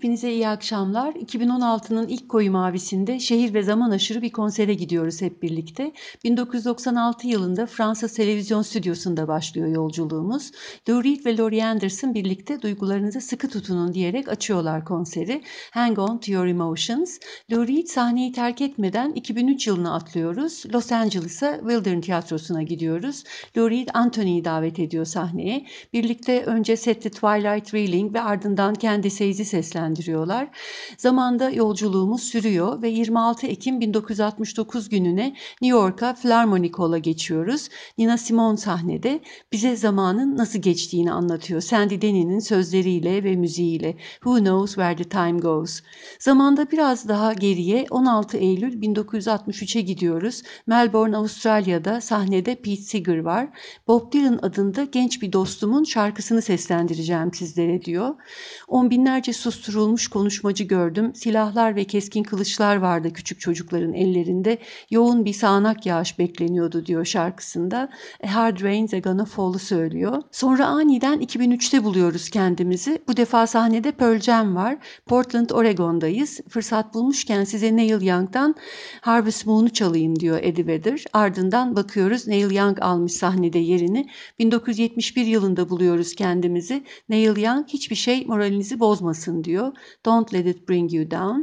hepinize iyi akşamlar. 2016'nın ilk Koyu Mavisi'nde şehir ve zaman aşırı bir konsere gidiyoruz hep birlikte. 1996 yılında Fransa Televizyon Stüdyosu'nda başlıyor yolculuğumuz. Lou ve Laurie Anderson birlikte duygularınızı sıkı tutunun diyerek açıyorlar konseri. Hang On To Your Emotions. Lou sahneyi terk etmeden 2003 yılına atlıyoruz. Los Angeles'a Wildern Tiyatrosu'na gidiyoruz. Lou Anthony'yi davet ediyor sahneye. Birlikte önce Set the Twilight Reeling ve ardından kendi seyzi seslendiriyorlar. Zamanda yolculuğumuz sürüyor ve 26 Ekim 1969 gününe New York'a Philharmonic Hall'a geçiyoruz. Nina Simone sahnede bize zamanın nasıl geçtiğini anlatıyor. Sandy Denny'nin sözleriyle ve müziğiyle. Who knows where the time goes. Zamanda biraz daha geriye 16 Eylül 1963'e gidiyoruz. Melbourne, Avustralya'da sahnede Pete Seeger var. Bob Dylan adında genç bir dostumun şarkısını seslendireceğim sizlere diyor. On binlerce susturulmuş konuşmacı gördüm. Silahlar ve keskin kılıçlar vardı küçük çocukların ellerinde. Yoğun bir sağanak yağış bekleniyordu diyor şarkısında. A Hard Rain's a Gonna Fall'u söylüyor. Sonra aniden 2003'te buluyoruz kendimizi. Bu defa sahnede Pearl Jam var. Portland, Oregon'dayız. Fırsat bulmuşken size Neil Young'dan Harvest Moon'u çalayım diyor Eddie Vedder. Ardından bakıyoruz Neil Young almış sahnede yerini. 1971 yılında buluyoruz kendimizi. Neil Young hiçbir şey moralinizi bozmasın diyor. Don't Let It Bring You Down.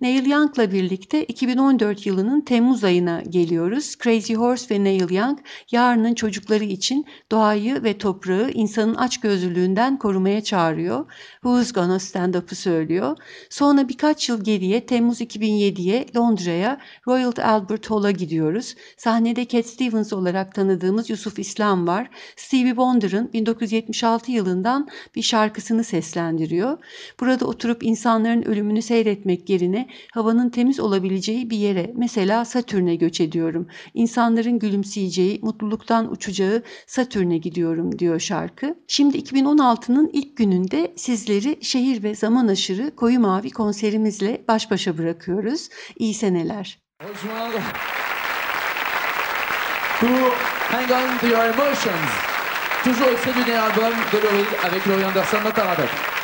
Neil Young'la birlikte 2014 yılının Temmuz ayına geliyoruz. Crazy Horse ve Neil Young yarının çocukları için doğayı ve toprağı insanın açgözlülüğünden korumaya çağırıyor. Who's Gonna Stand Up'ı söylüyor. Sonra birkaç yıl geriye Temmuz 2007'ye Londra'ya Royal Albert Hall'a gidiyoruz. Sahnede Cat Stevens olarak tanıdığımız Yusuf İslam var. Stevie Wonder'ın 1976 yılından bir şarkısını seslendiriyor. Burada oturup insanların ölümünü seyretmek yerine havanın temiz olabileceği bir yere mesela Satürn'e göç ediyorum. İnsanların gülümseyeceği, mutluluktan uçacağı Satürn'e gidiyorum diyor şarkı. Şimdi 2016'nın ilk gününde sizleri şehir ve zaman aşırı koyu mavi konserimizle baş başa bırakıyoruz. İyi seneler. To hang on to your emotions. Toujours extrait album de Laurie avec Laurie Anderson notamment.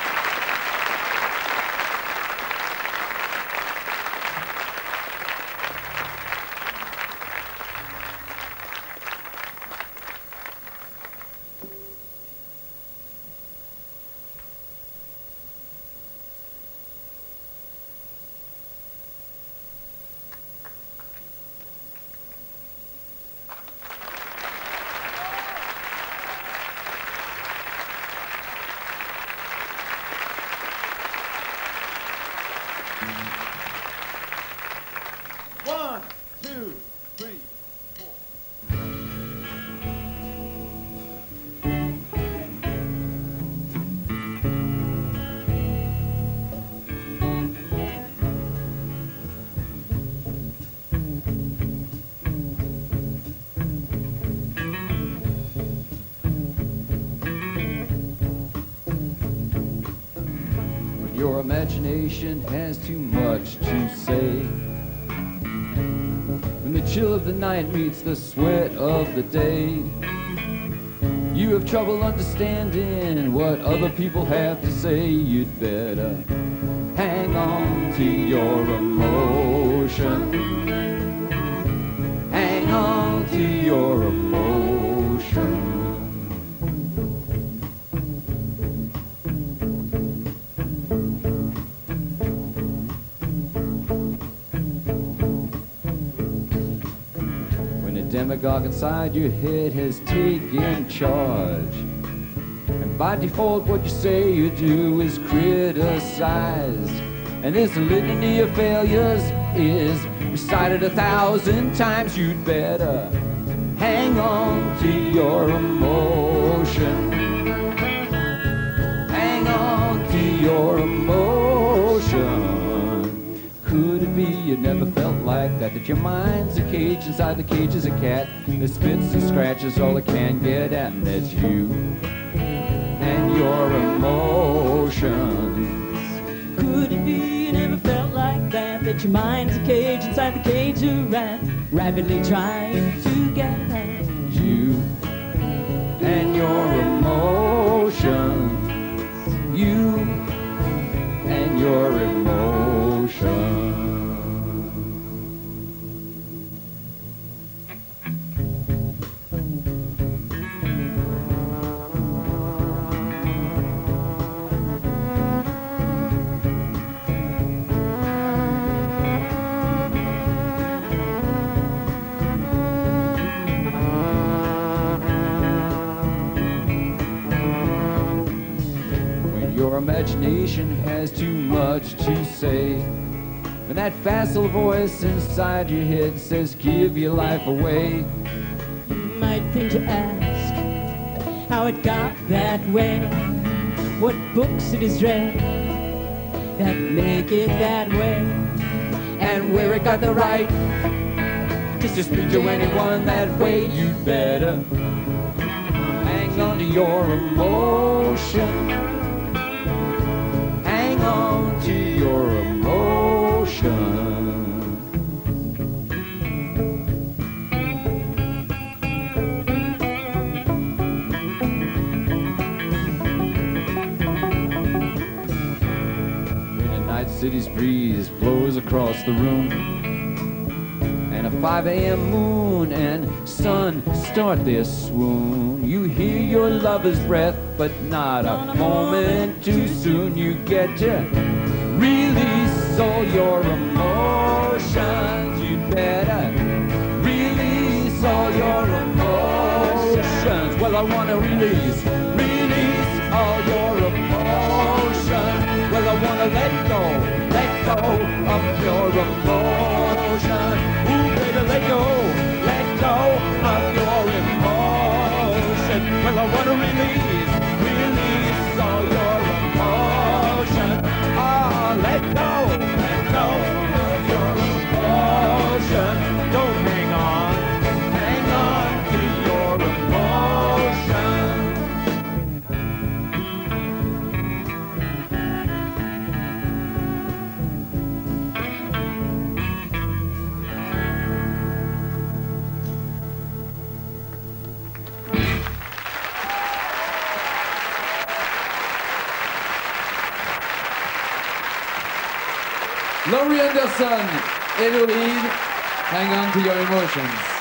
Imagination has too much to say. When the chill of the night meets the sweat of the day, you have trouble understanding what other people have to say. You'd better hang on to your emotion. Hang on to your emotion. Inside your head has taken charge. And by default, what you say you do is criticize. And this litany of failures is recited a thousand times. You'd better hang on to your emotion. Hang on to your emotion. Could it be you never felt like that, that your mind's a cage, inside the cage is a cat that spits and scratches all it can get at, and that's you and your emotions. Could it be you never felt like that? That your mind's a cage, inside the cage a rat, rapidly trying to get at you and your emotions. You and your emotions. Imagination has too much to say. When that facile voice inside your head says, Give your life away. You might think to ask how it got that way, what books it has read that make it that way, and where it got the right just to speak to anyone that way. You'd better hang on to your emotion. To your emotion. When night city's breeze blows across the room 5 a.m. moon and sun start their swoon. You hear your lover's breath, but not a moment too soon. You get to release all your emotions. You'd better release all your emotions. Well, I want to release, release all your emotions. Well, I want to let go, let go of your emotion. Ooh, let go, let go of your emotion. Well, I want to release, Anderson, Eloise, hang on to your emotions.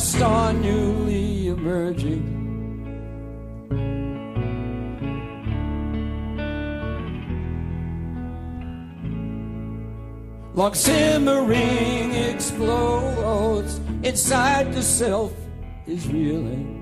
Star newly emerging. Like simmering explodes inside the self is reeling.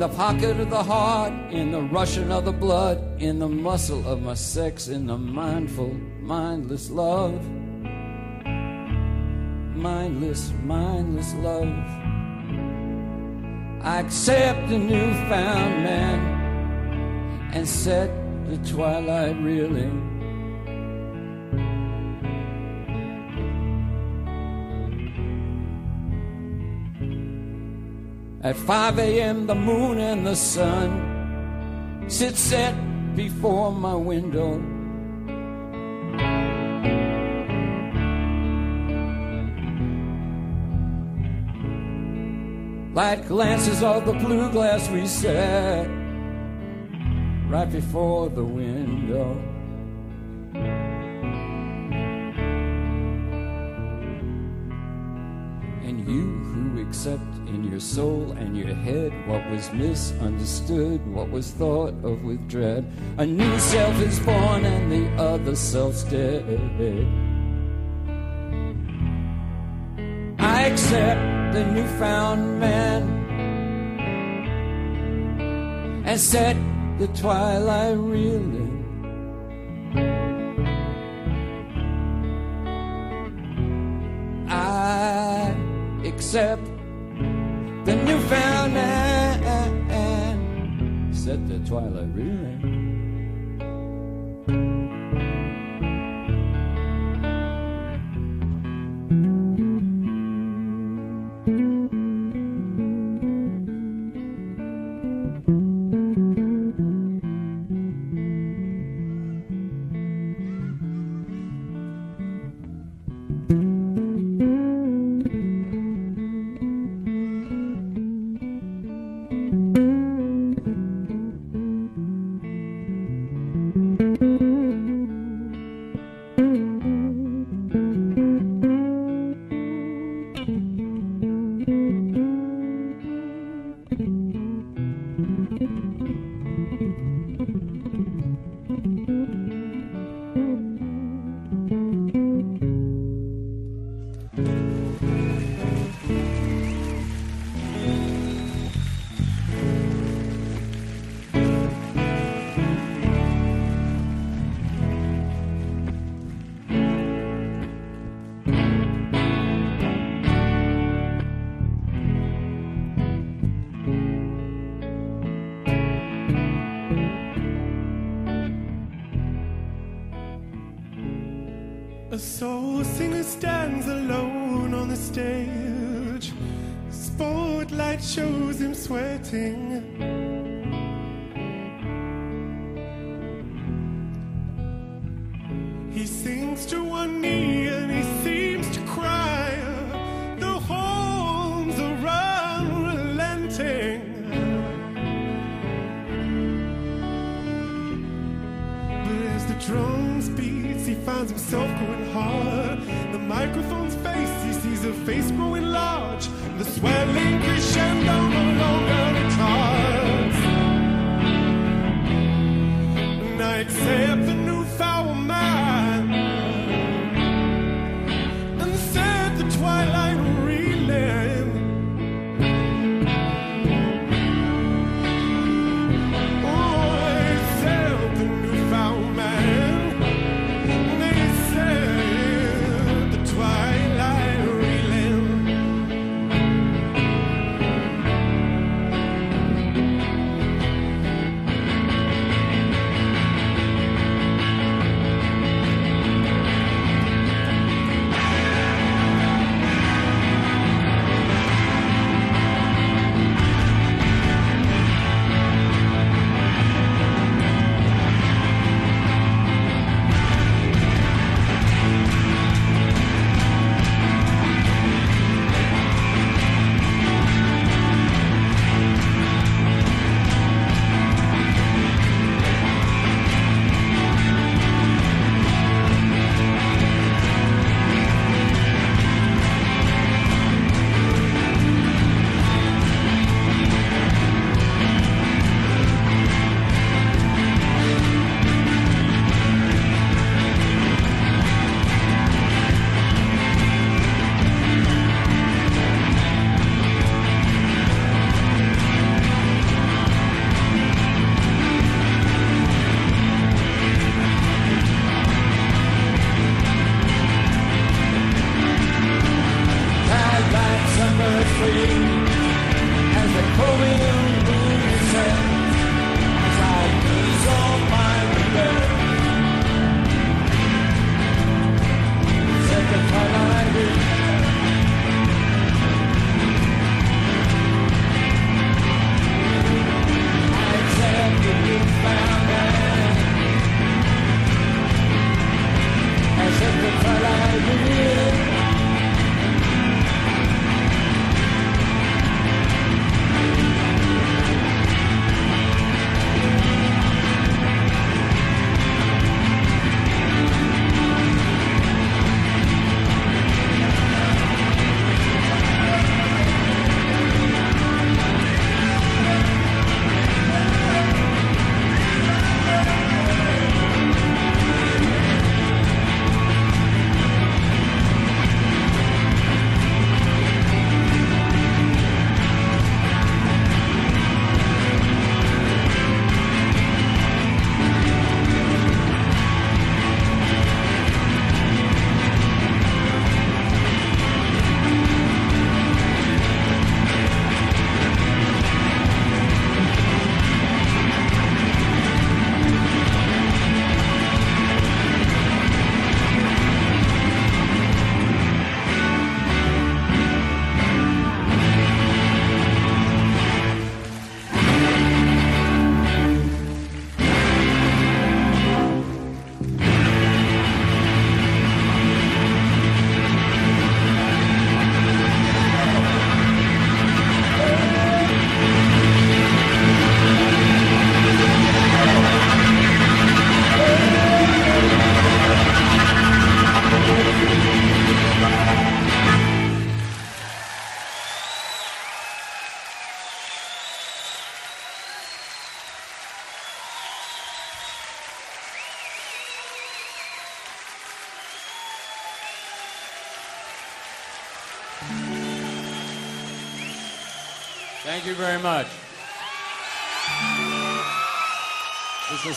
The pocket of the heart, in the rushing of the blood, in the muscle of my sex, in the mindful, mindless love. Mindless, mindless love. I accept the newfound man and set the twilight reeling. At 5 a.m., the moon and the sun sit set before my window. Light glances of the blue glass we set right before the window. And you who accept in your soul and your head what was misunderstood, what was thought of with dread. A new self is born and the other self's dead. I accept the newfound man and set the twilight reeling. Accept the newfound man, set the twilight reeling. A soul singer stands alone on the stage. Spotlight shows him sweating. Himself going hard. The microphone's face, he sees a face growing large. The swelling crescendo no longer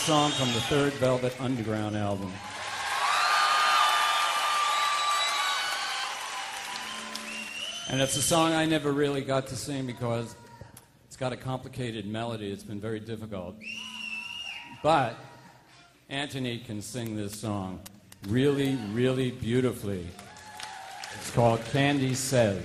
song from the third Velvet Underground album. And it's a song I never really got to sing because it's got a complicated melody. It's been very difficult. But Anthony can sing this song really, really beautifully. It's called Candy Says.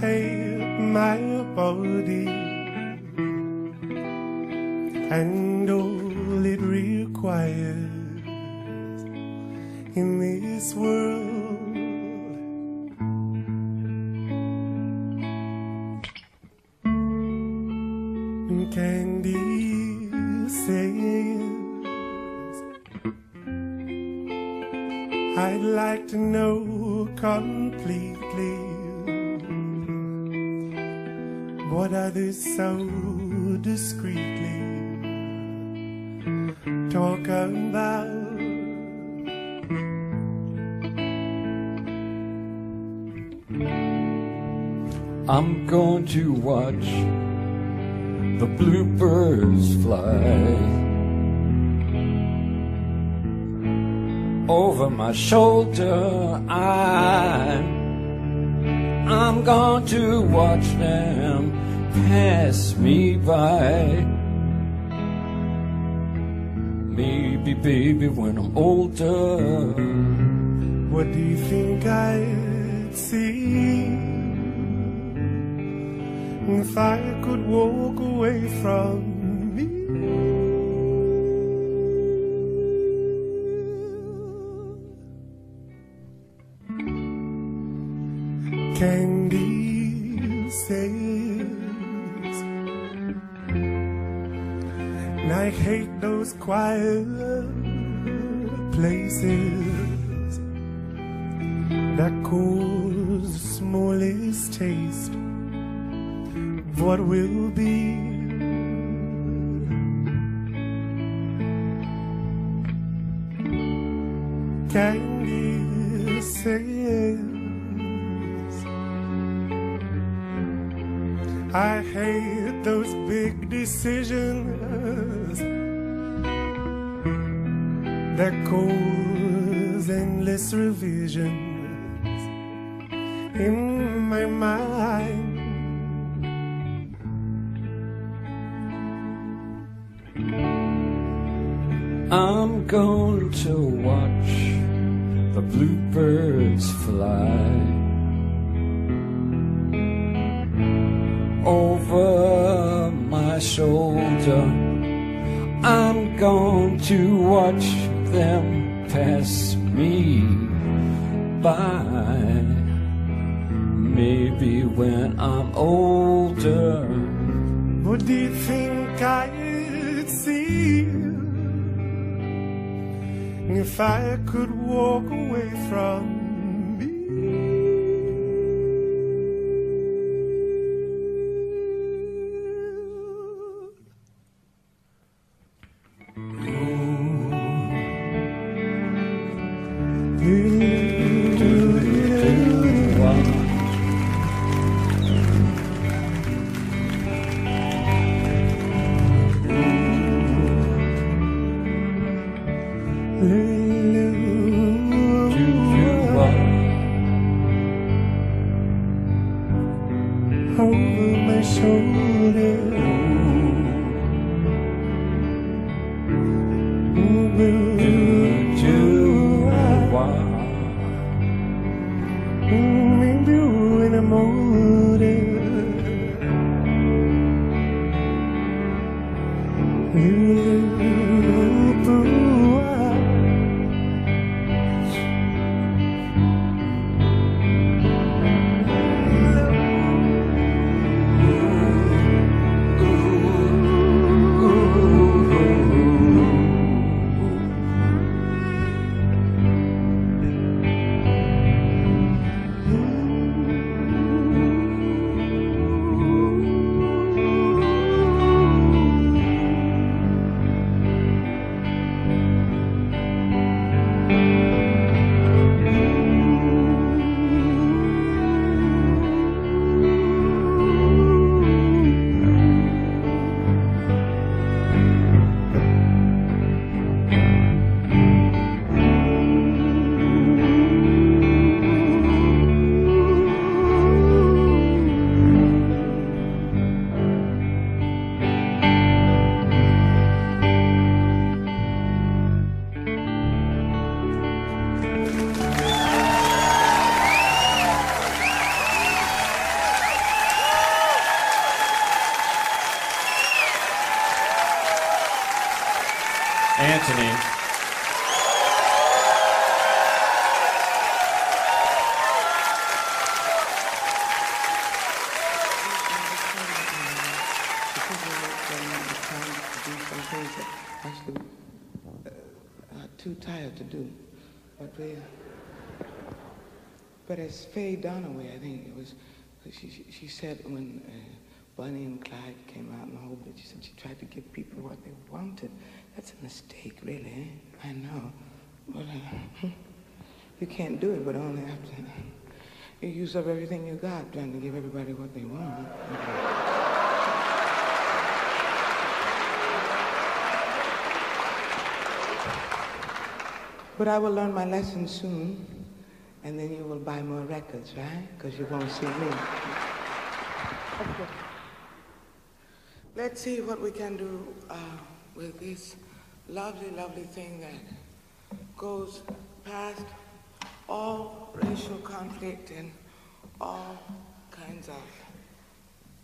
Pay my body shoulder. I, I'm going to watch them pass me by. Maybe, baby, when I'm older. What do you think I'd see if I could walk away from Candy says, and I hate those quiet places that cause the smallest taste of what will be. Decisions that cause endless revisions in my mind. I'm going to watch the bluebirds fly watch them pass me by. Maybe when I'm older. What do you think I'd see if I could walk away from whole she said she tried to give people what they wanted. That's a mistake, really. eh? I know. But uh, you can't do it, but only after you use up everything you got trying to give everybody what they want. But I will learn my lesson soon, and then you will buy more records, right? Because you won't see me. Okay. Let's see what we can do uh, with this lovely, lovely thing that goes past all racial conflict and all kinds of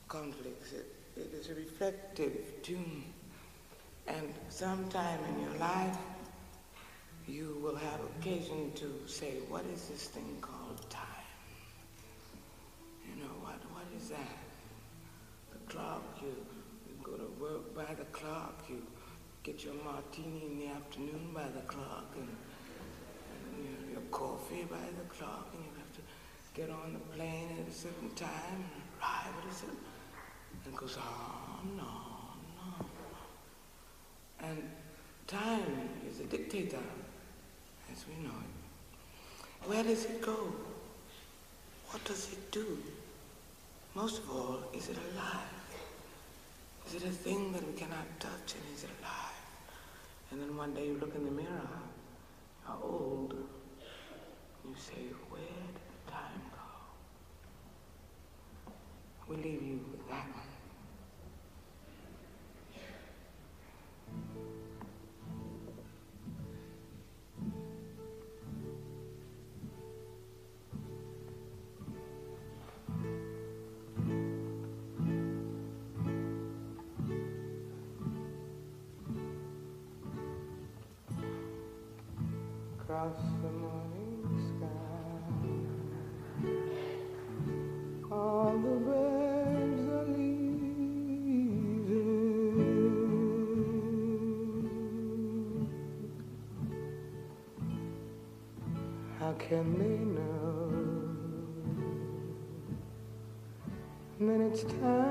conflicts. It, it is a reflective tune. And sometime in your life, you will have occasion to say, what is this thing called time? You know, what, what is that? The clock, you go to work by the clock, you get your martini in the afternoon by the clock, and, and your, your coffee by the clock, and you have to get on the plane at a certain time and arrive at a certain, and it goes on, on, on, on. And time is a dictator as we know it. Where does it go? What does it do? Most of all, is it alive? Is it a thing that we cannot touch and is it alive? And then one day you look in the mirror, you're old, you say, where did time go? We leave you with that one. Across the morning sky. All the birds are leaving. How can they know? Then it's time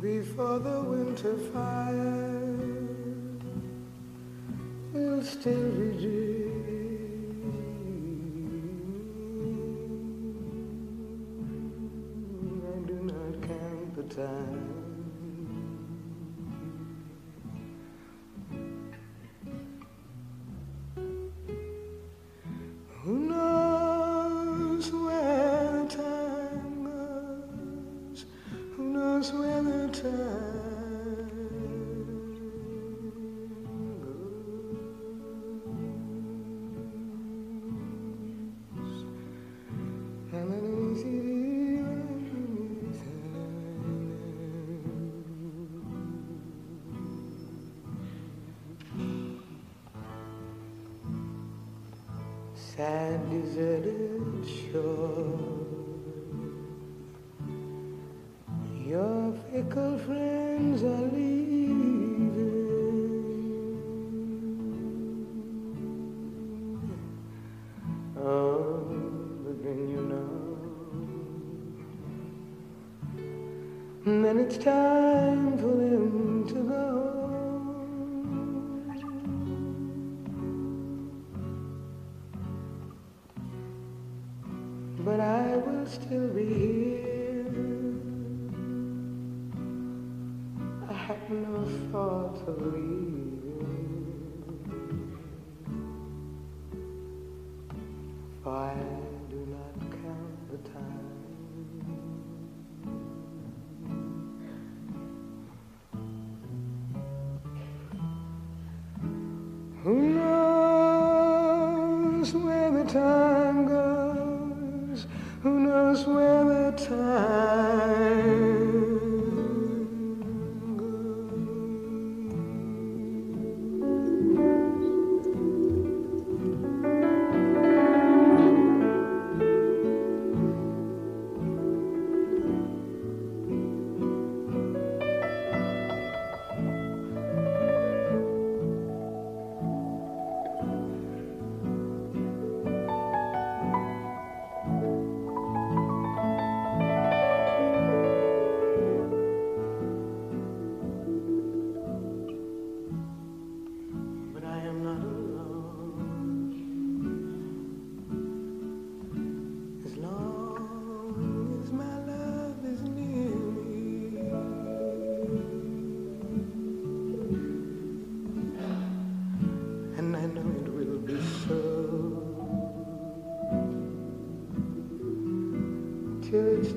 before the winter fire will still be dream. I do not count the time. it's time.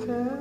Okay.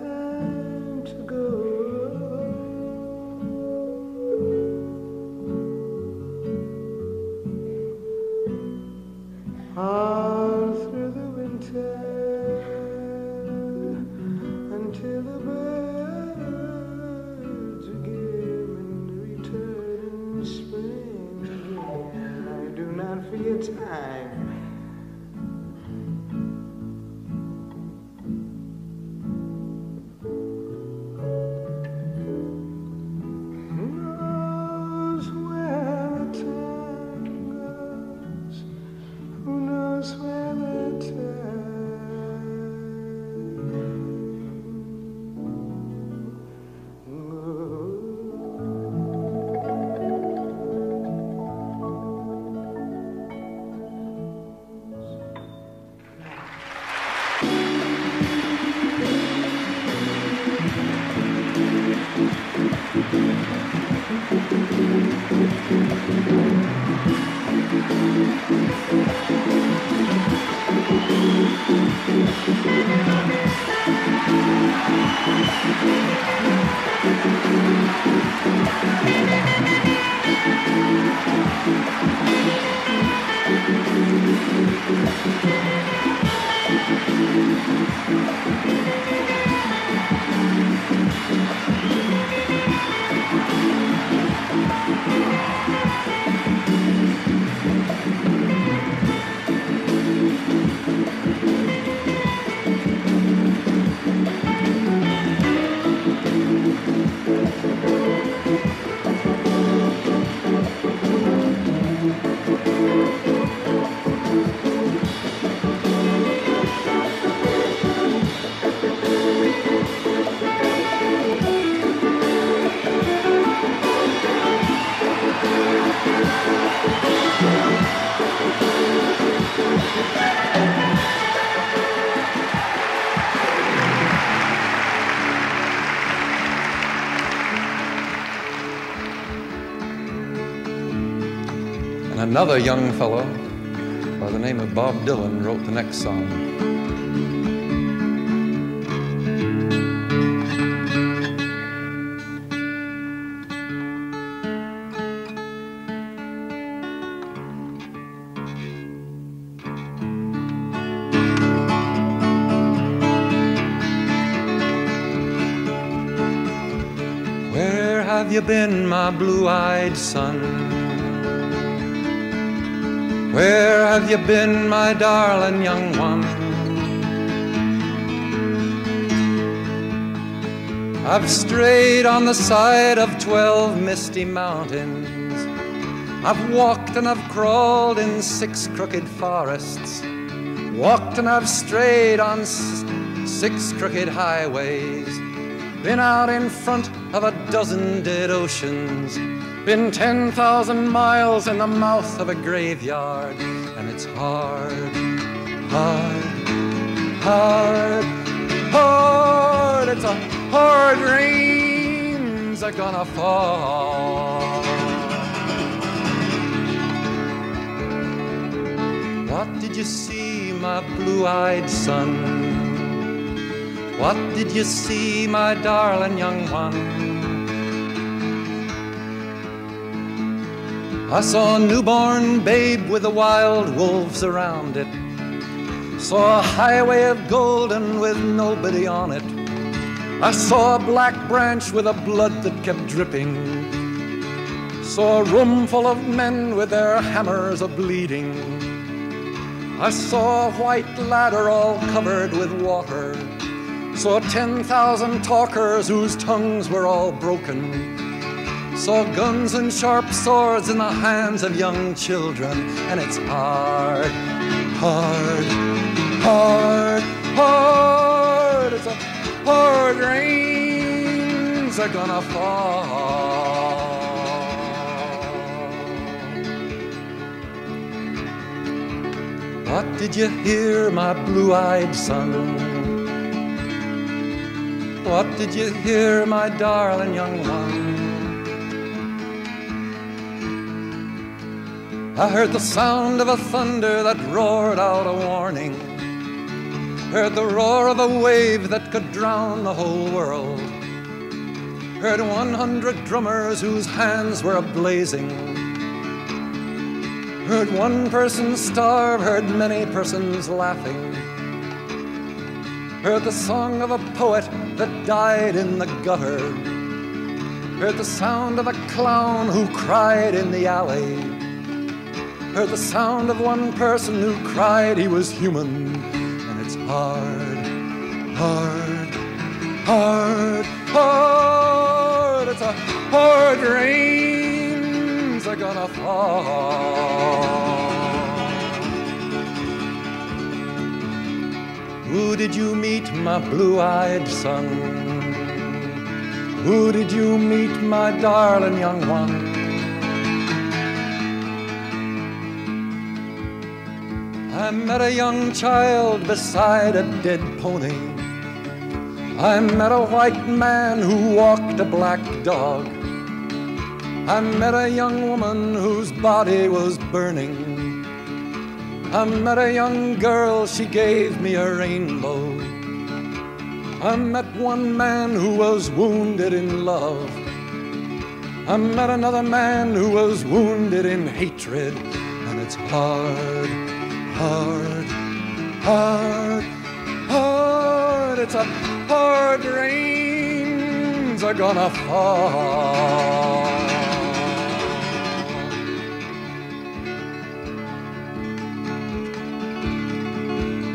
And another young fellow by the name of Bob Dylan wrote the next song. Where have you been, my blue-eyed son? Where have you been, my darling young one? I've strayed on the side of twelve misty mountains. I've walked and I've crawled in six crooked forests. Walked and I've strayed on six crooked highways. Been out in front of a dozen dead oceans been 10,000 miles in the mouth of a graveyard. And it's hard, hard, hard, hard. It's a hard rains are gonna fall. What did you see, my blue eyed son? What did you see, my darling young one? I saw a newborn babe with the wild wolves around it. Saw a highway of golden with nobody on it. I saw a black branch with a blood that kept dripping. Saw a room full of men with their hammers a bleeding. I saw a white ladder all covered with water. Saw 10,000 talkers whose tongues were all broken. Saw guns and sharp swords in the hands of young children. And it's hard, hard, hard, hard. It's a hard rains are gonna fall. What did you hear, my blue eyed son? What did you hear, my darling young one? I heard the sound of a thunder that roared out a warning. Heard the roar of a wave that could drown the whole world. Heard 100 drummers whose hands were ablazing. Heard one person starve, heard many persons laughing. Heard the song of a poet that died in the gutter. Heard the sound of a clown who cried in the alley. Heard the sound of one person who cried he was human. And it's hard, hard, hard, hard. It's a hard rains are gonna fall. Who did you meet, my blue eyed son? Who did you meet, my darling young one? I met a young child beside a dead pony. I met a white man who walked a black dog. I met a young woman whose body was burning. I met a young girl, she gave me a rainbow. I met one man who was wounded in love. I met another man who was wounded in hatred. And it's hard, hard, hard, hard. It's a hard rains are gonna fall.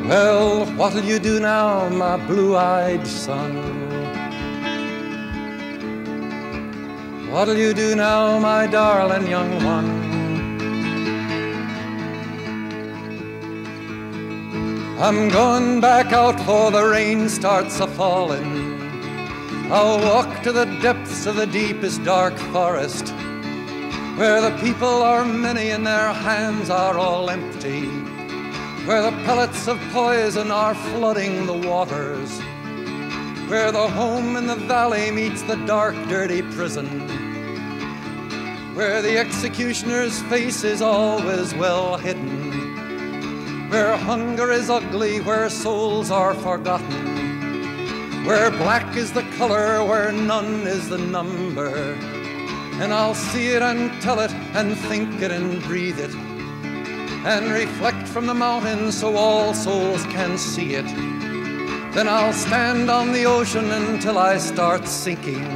Well, what'll you do now, my blue eyed son? What'll you do now, my darling young one? I'm going back out for the rain starts a falling. I'll walk to the depths of the deepest dark forest, where the people are many and their hands are all empty where the pellets of poison are flooding the waters, where the home in the valley meets the dark, dirty prison, where the executioner's face is always well hidden, where hunger is ugly, where souls are forgotten, where black is the color, where none is the number. And I'll see it and tell it and think it and breathe it and reflect from the mountain so all souls can see it. Then I'll stand on the ocean until I start sinking.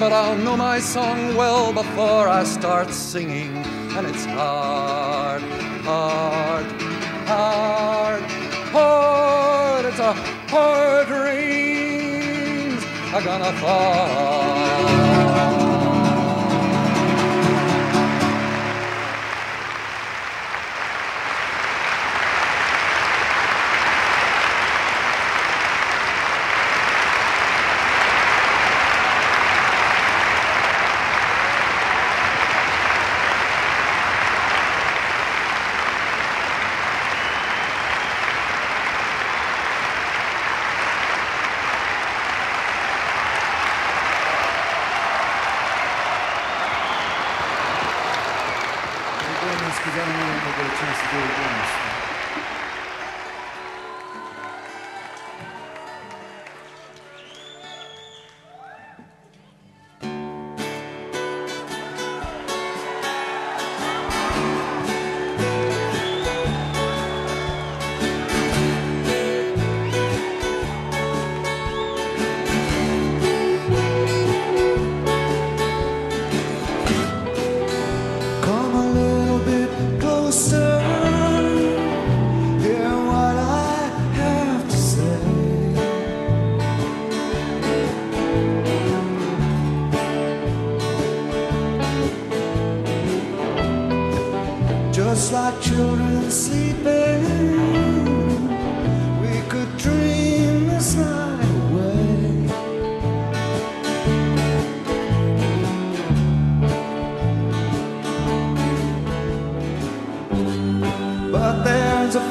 But I'll know my song well before I start singing, and it's hard, hard, hard, hard, it's a hard rain's gonna fall. just like children sleeping. We could dream this night away. But there's a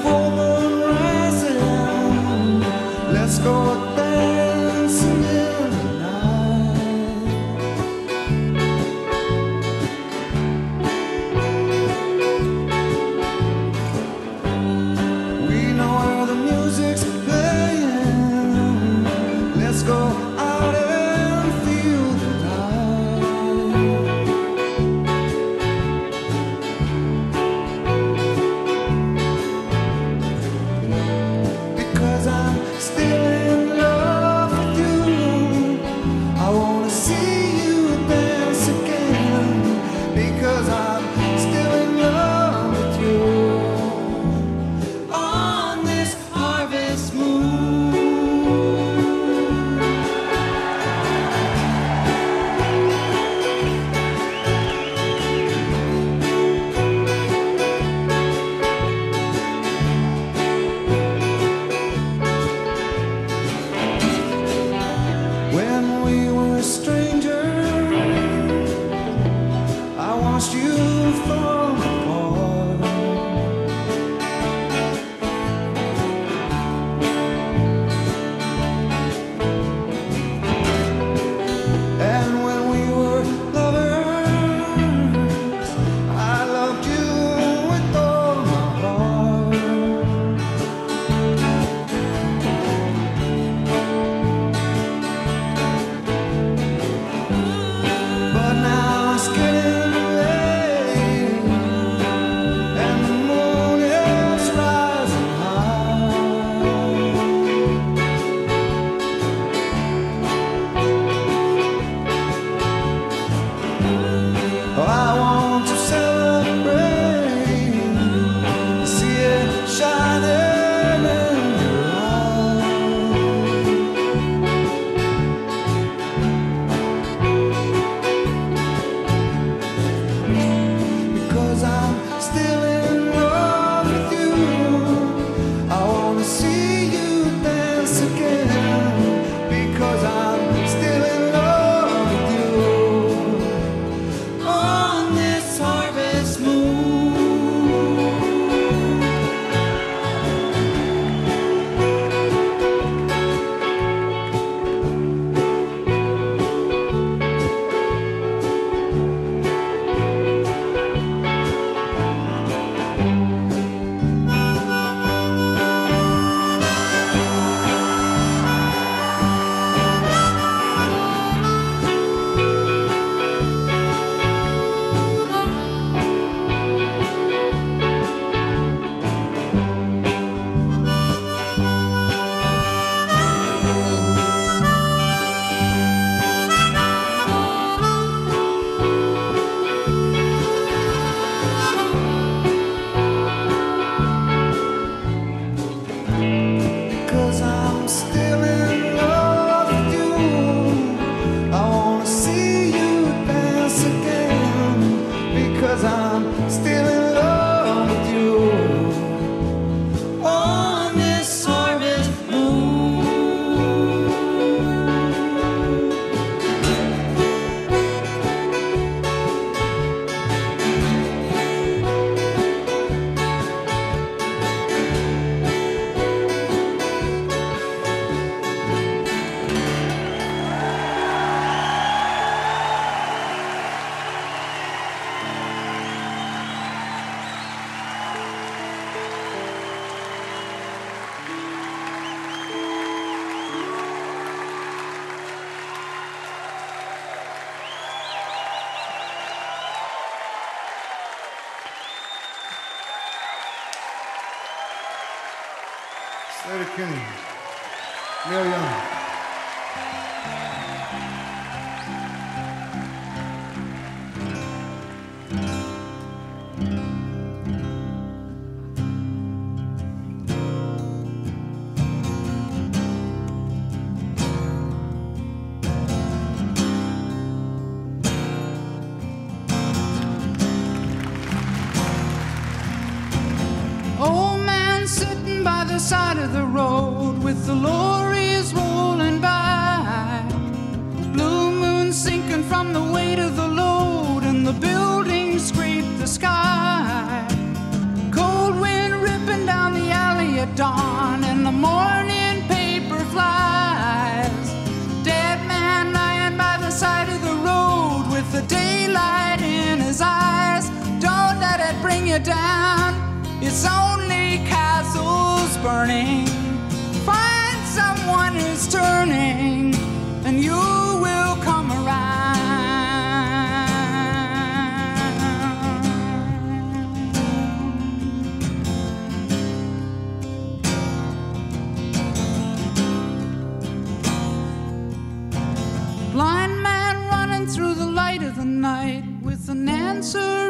the lorries rolling by. Blue moon sinking from the weight of the load, and the buildings scrape the sky. Cold wind ripping down the alley at dawn, and the morning paper flies. Dead man lying by the side of the road with the daylight in his eyes. Don't let it bring you down. It's only castles burning. Someone who's turning, and you will come around. Blind man running through the light of the night with an answer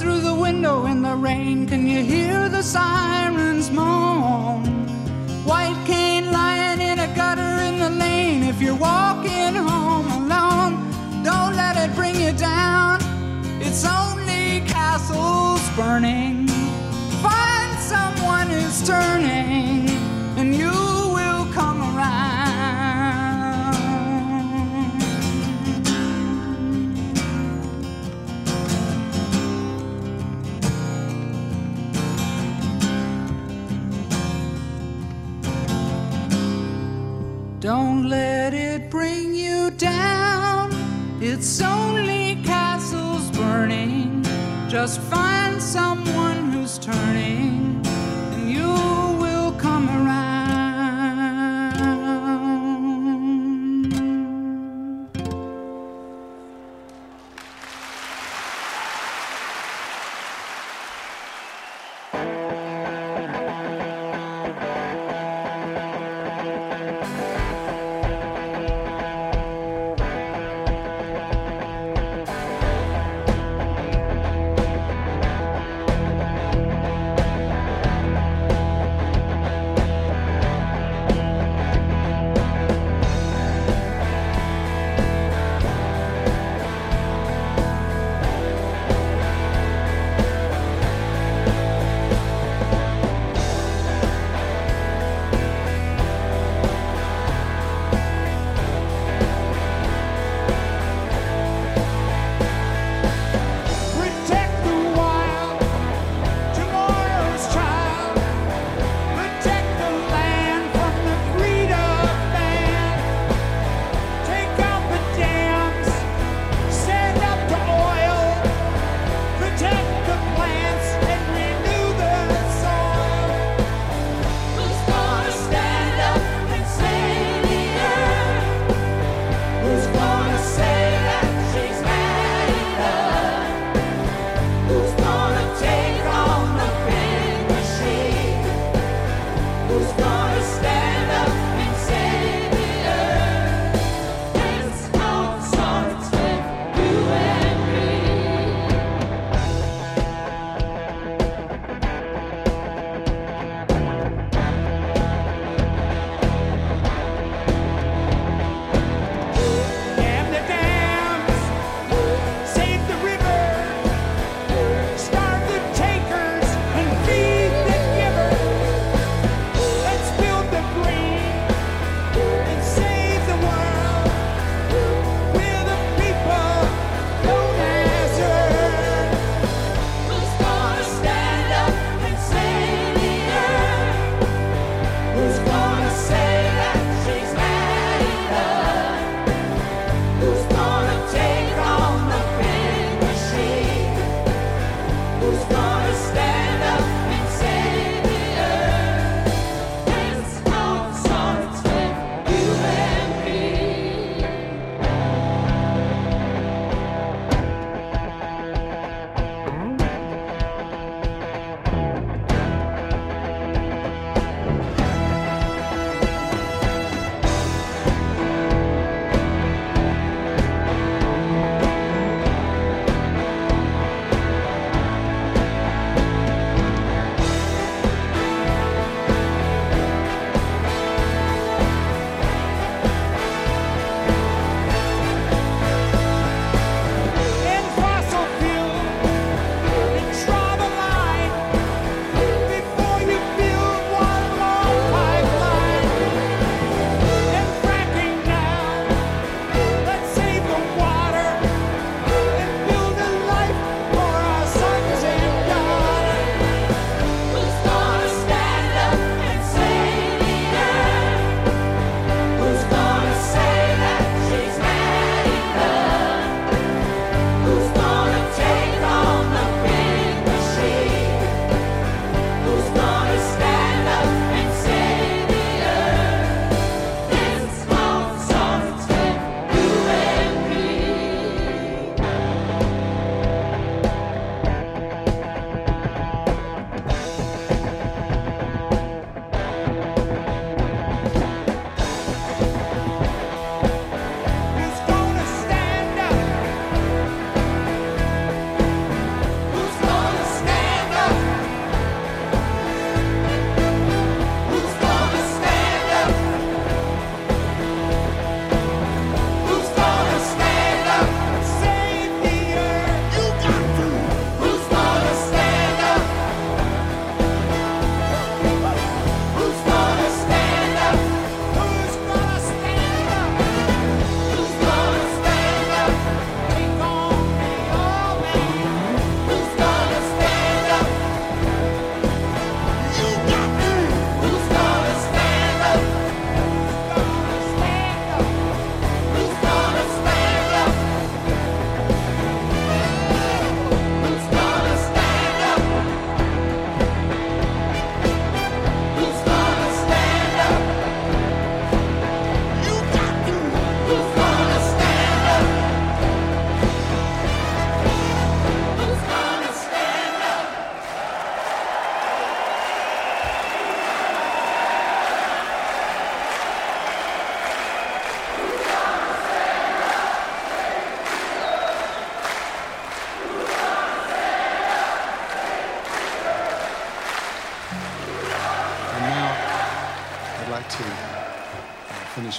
through the window in the rain. Can you hear the sirens moan? White cane lying in a gutter in the lane. If you're walking home alone, don't let it bring you down. It's only castles burning. Find someone who's turning, down. It's only castles burning. Just find someone who's turning,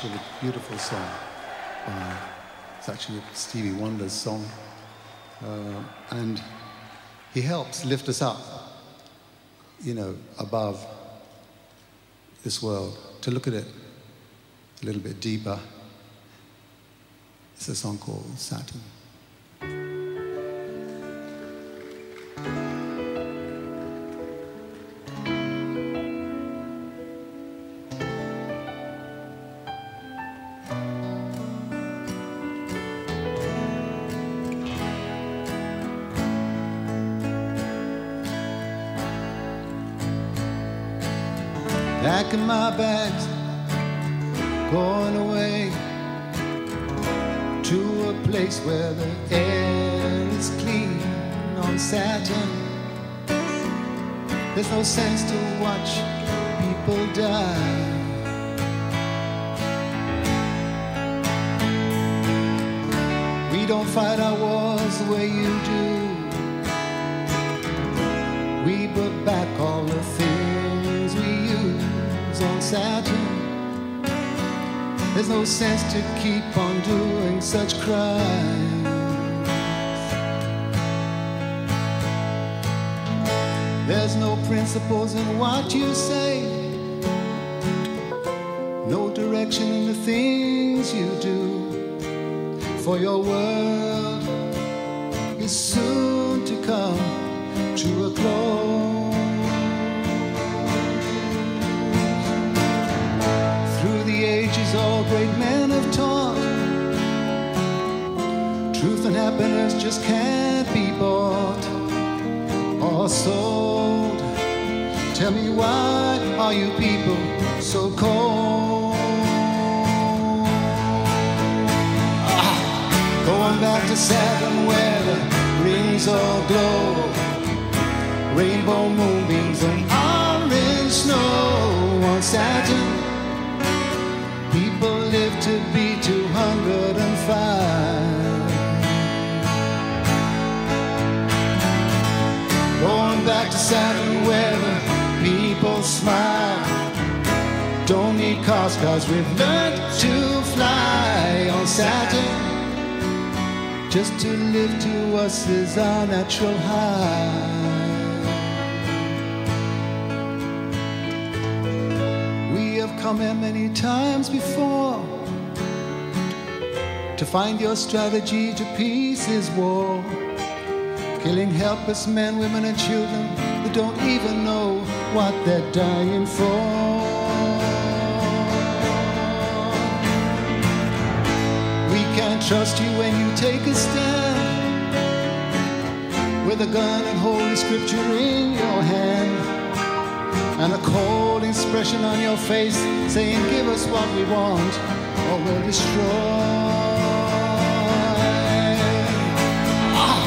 with a beautiful song. Uh, it's actually Stevie Wonder's song. Uh, and he helps lift us up, you know, above this world, to look at it a little bit deeper. It's a song called Saturn. Principles in what you say, no direction in the things you do. For your world is soon to come to a close. Through the ages, all great men have taught truth and happiness just can't be bought or sold. Tell me why are you people so cold? Ah, going back to Saturn where the rings all glow, rainbow moonbeams and orange snow on Saturn. People live to be 205. Going back to Saturn where people smile. Don't need cars cause we've learned to fly on Saturn. Just to live to us is our natural high. We have come here many times before to find your strategy to peace is war. Killing helpless men, women, and children who don't even know what they're dying for. We can't trust you when you take a stand with a gun and holy scripture in your hand and a cold expression on your face saying, Give us what we want or we'll destroy. Ah,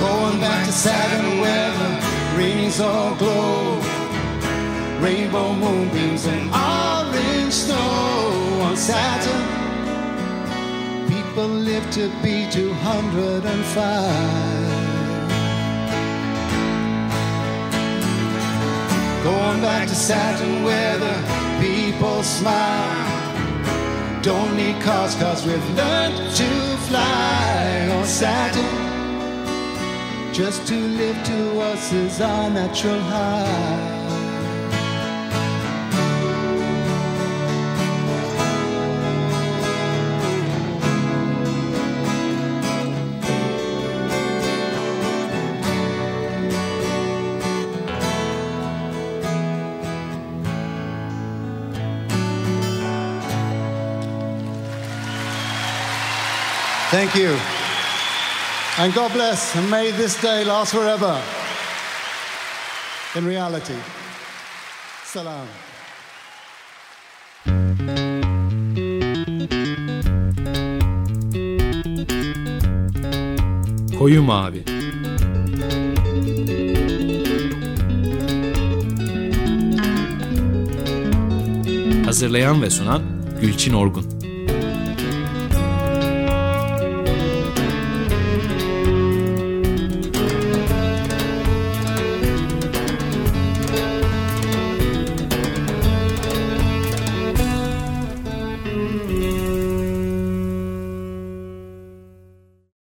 going back to Saturn where the rings all glow. Rainbow moonbeams and orange snow on Saturn. People live to be 205. Going back to Saturn where the people smile. Don't need cars cause we've learned to fly on Saturn. Just to live to us is our natural high. Thank you. And God bless, and may this day last forever. In reality. Salam. Koyu Mavi Hazırlayan ve sunan Gülçin Orgun